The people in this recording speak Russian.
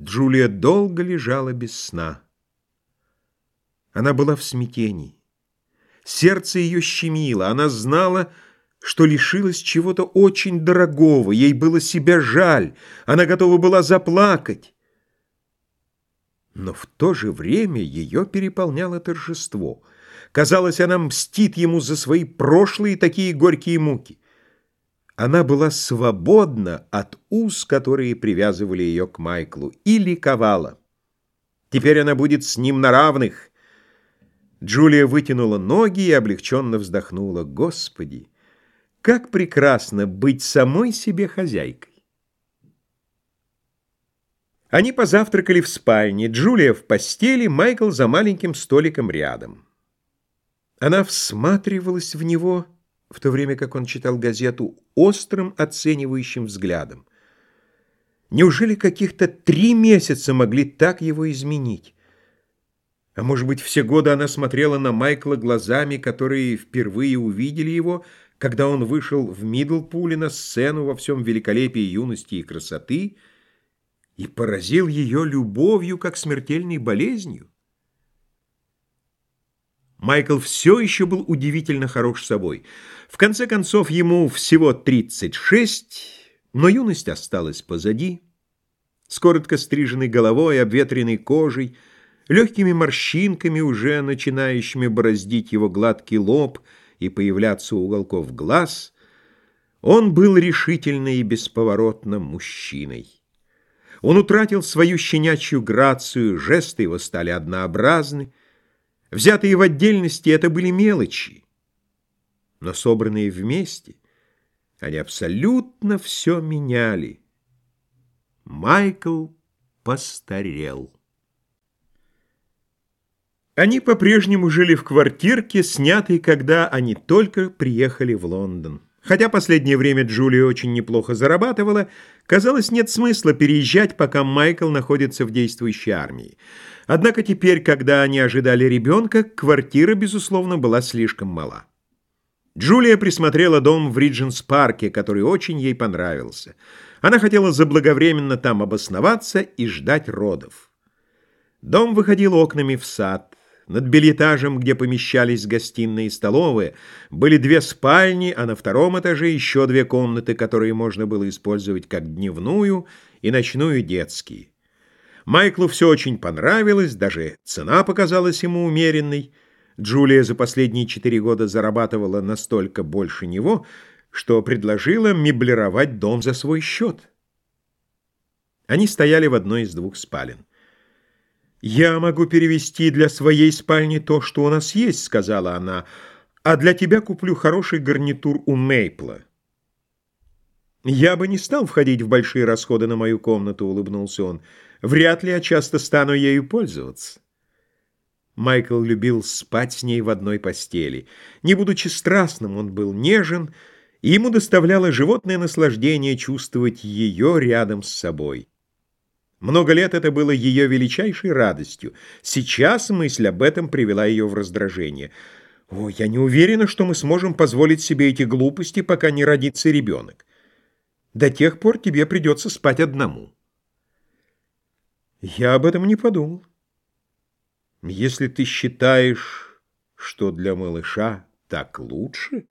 Джулия долго лежала без сна. Она была в смятении. Сердце ее щемило. Она знала, что лишилась чего-то очень дорогого. Ей было себя жаль. Она готова была заплакать. Но в то же время ее переполняло торжество. Казалось, она мстит ему за свои прошлые такие горькие муки. Она была свободна от уз, которые привязывали ее к Майклу, и ликовала. Теперь она будет с ним на равных. Джулия вытянула ноги и облегченно вздохнула. Господи, как прекрасно быть самой себе хозяйкой! Они позавтракали в спальне, Джулия в постели, Майкл за маленьким столиком рядом. Она всматривалась в него в то время как он читал газету острым оценивающим взглядом. Неужели каких-то три месяца могли так его изменить? А может быть, все годы она смотрела на Майкла глазами, которые впервые увидели его, когда он вышел в Мидлпуле на сцену во всем великолепии юности и красоты и поразил ее любовью, как смертельной болезнью? Майкл все еще был удивительно хорош собой. В конце концов, ему всего 36, но юность осталась позади. С коротко стриженной головой, обветренной кожей, легкими морщинками, уже начинающими бороздить его гладкий лоб и появляться у уголков глаз, он был решительно и бесповоротно мужчиной. Он утратил свою щенячью грацию, жесты его стали однообразны, Взятые в отдельности это были мелочи, но собранные вместе они абсолютно все меняли. Майкл постарел. Они по-прежнему жили в квартирке, снятой, когда они только приехали в Лондон. Хотя последнее время Джулия очень неплохо зарабатывала, казалось, нет смысла переезжать, пока Майкл находится в действующей армии. Однако теперь, когда они ожидали ребенка, квартира, безусловно, была слишком мала. Джулия присмотрела дом в Ридженс-парке, который очень ей понравился. Она хотела заблаговременно там обосноваться и ждать родов. Дом выходил окнами в сад. Над бельэтажем, где помещались гостиные и столовые, были две спальни, а на втором этаже еще две комнаты, которые можно было использовать как дневную и ночную детские. Майклу все очень понравилось, даже цена показалась ему умеренной. Джулия за последние четыре года зарабатывала настолько больше него, что предложила меблировать дом за свой счет. Они стояли в одной из двух спален. «Я могу перевести для своей спальни то, что у нас есть», — сказала она, «а для тебя куплю хороший гарнитур у Мейпла». «Я бы не стал входить в большие расходы на мою комнату», — улыбнулся он. «Вряд ли я часто стану ею пользоваться». Майкл любил спать с ней в одной постели. Не будучи страстным, он был нежен, и ему доставляло животное наслаждение чувствовать ее рядом с собой. Много лет это было ее величайшей радостью. Сейчас мысль об этом привела ее в раздражение. «О, я не уверена, что мы сможем позволить себе эти глупости, пока не родится ребенок. До тех пор тебе придется спать одному». «Я об этом не подумал. Если ты считаешь, что для малыша так лучше...»